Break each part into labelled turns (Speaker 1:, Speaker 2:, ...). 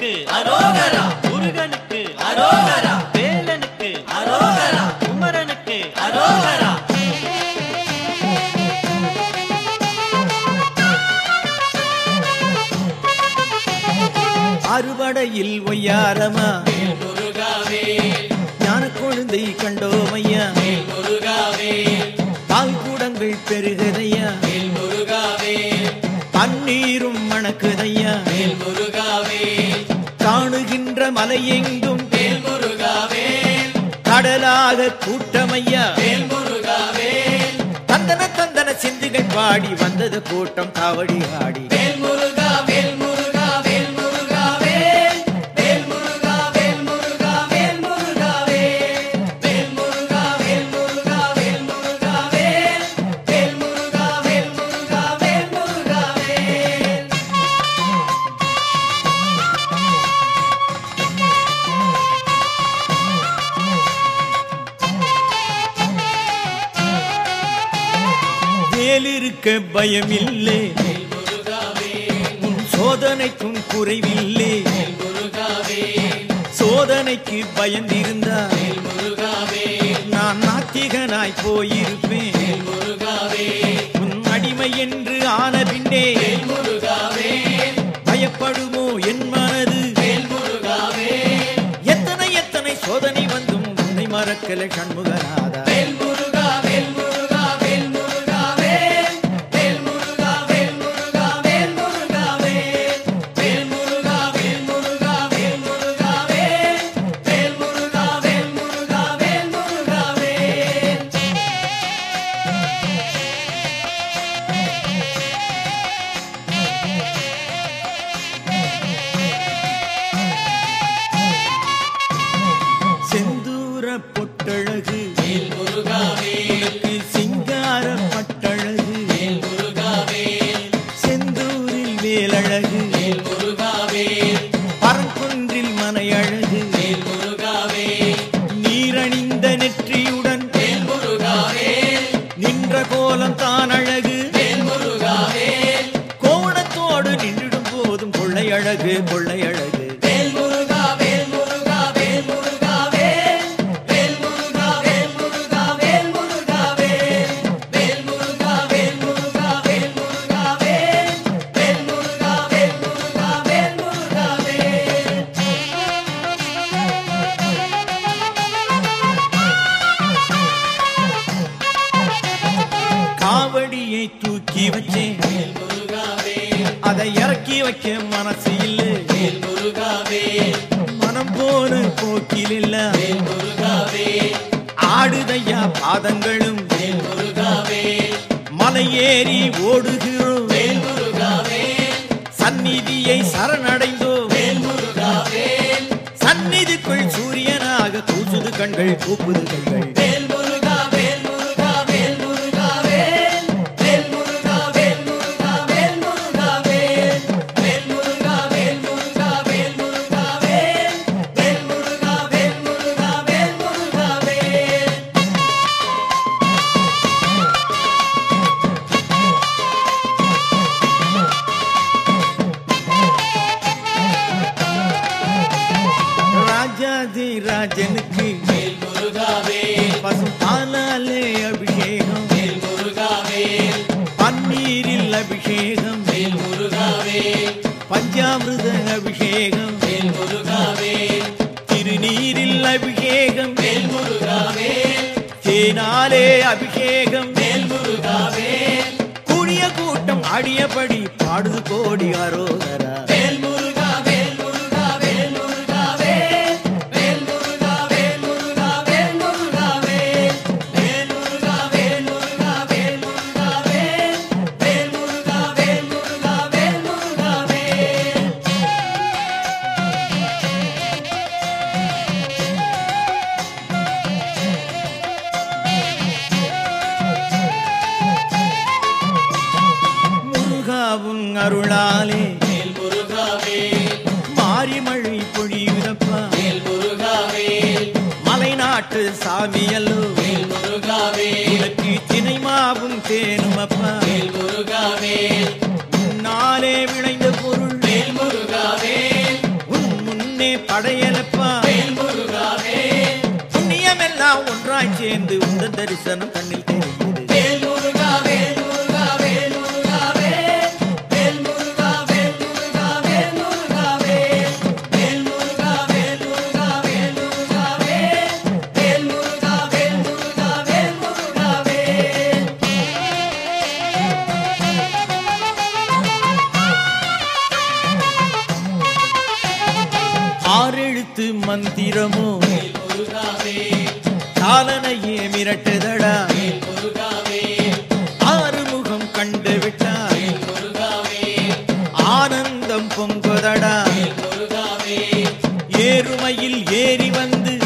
Speaker 1: முருகனுக்கு
Speaker 2: அரோகரா
Speaker 1: முருகனுக்கு
Speaker 2: அரோகரா
Speaker 1: வேலனுக்கு
Speaker 2: அரோகரா
Speaker 1: குமரனுக்கு
Speaker 2: அரோகரா.
Speaker 3: அறுபடையில் ஒய்யாரமா? ஞான கொழுந்தை கண்டோமையா? பால் கூடங்கள் பெருகுதையா
Speaker 2: முருகாவே
Speaker 3: தண்ணீரும் மணக்குதையா?
Speaker 2: முருகாவே
Speaker 3: வாழ்கின்ற மலையெங்கும்?
Speaker 2: முருகாவே
Speaker 3: கடலாக கூட்டமையா?
Speaker 2: முருகாவே
Speaker 3: தந்தன தந்தன சிந்துகள் பாடி வந்தது கூட்டம் காவடி ஆடி. வேலிருக்க பயமில்லை. உன் சோதனைக்கும் குறைவில்லை. சோதனைக்கு பயந்திருந்தா நான் நாத்திகனாய் போயிருப்பேன். உன் அடிமை என்று ஆன பின்னே பயப்படுமோ என் மனது? எத்தனை எத்தனை சோதனை வந்தும் உன்னை மறக்கலை கண்முகனா?
Speaker 2: வேல் முருகா வேல்
Speaker 3: காவடியை தூக்கி வச்சேன் அதை இறக்கி வைக்க மனசு இல்லை.
Speaker 2: வேல் முருகா வேல்
Speaker 3: மனம் போன போக்கில் இல்ல. ஆடுதையா பாதங்களும்
Speaker 2: வேல் முருகா வேல்
Speaker 3: மலை ஏறி ஓடுகிறோம் சந்நிதியை சரணடைந்தோம். சந்நிதிக்குள் சூரியனாக கூசுது கண்கள் கூப்புது கைகள் தேனாலே அபிஷேகம்.
Speaker 2: மேல் முருகாவே
Speaker 3: கூடிய கூட்டம் ஆடியபடி பாடுது கோடி அரோகரா. அருளாலே. மாரிமழை பொழியுதப்பா. மலைநாட்டு சாமியல்லோ. உனக்கு தினை மாவும் தேனும் அப்பா உன்னாலே விளைந்த பொருள். உன்
Speaker 2: முன்னே படையலப்பா.
Speaker 3: புண்ணியமெல்லாம் ஒன்றாய்
Speaker 2: சேர்ந்து உந்த தரிசனம்
Speaker 3: தன்னில் மிரட்டுதடா. ஆறுமுகம் கண்டு
Speaker 2: விட்டாய்
Speaker 3: ஆனந்தம் பொங்குதடா. ஏறுமையில் ஏறி வந்து.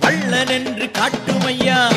Speaker 3: வள்ளன் என்று காட்டுமையா.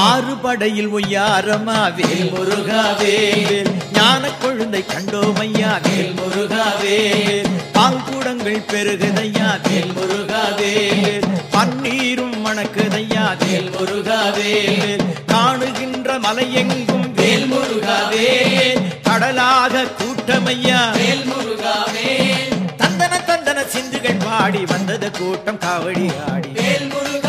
Speaker 3: ஆறு படையில் ஒய்யாரமா வேல் முருகா வேல் ஞான கொழுந்தை கண்டோமையா. வேல் முருகா வேல் பால்கூடங்கள் பெருகுதையா. வேல் முருகா வேல் பன்னீரும் மணக்குதையா. வேல் முருகா வேல் காணுகின்ற மலையெங்கும் வேல் முருகா வேல் கடலாக கூட்டமையா.
Speaker 2: வேல் முருகா வேல்
Speaker 3: தந்தன தந்தன சிந்துகள் பாடி வந்தது கூட்டம் காவடி ஆடி.
Speaker 2: வேல் முருகா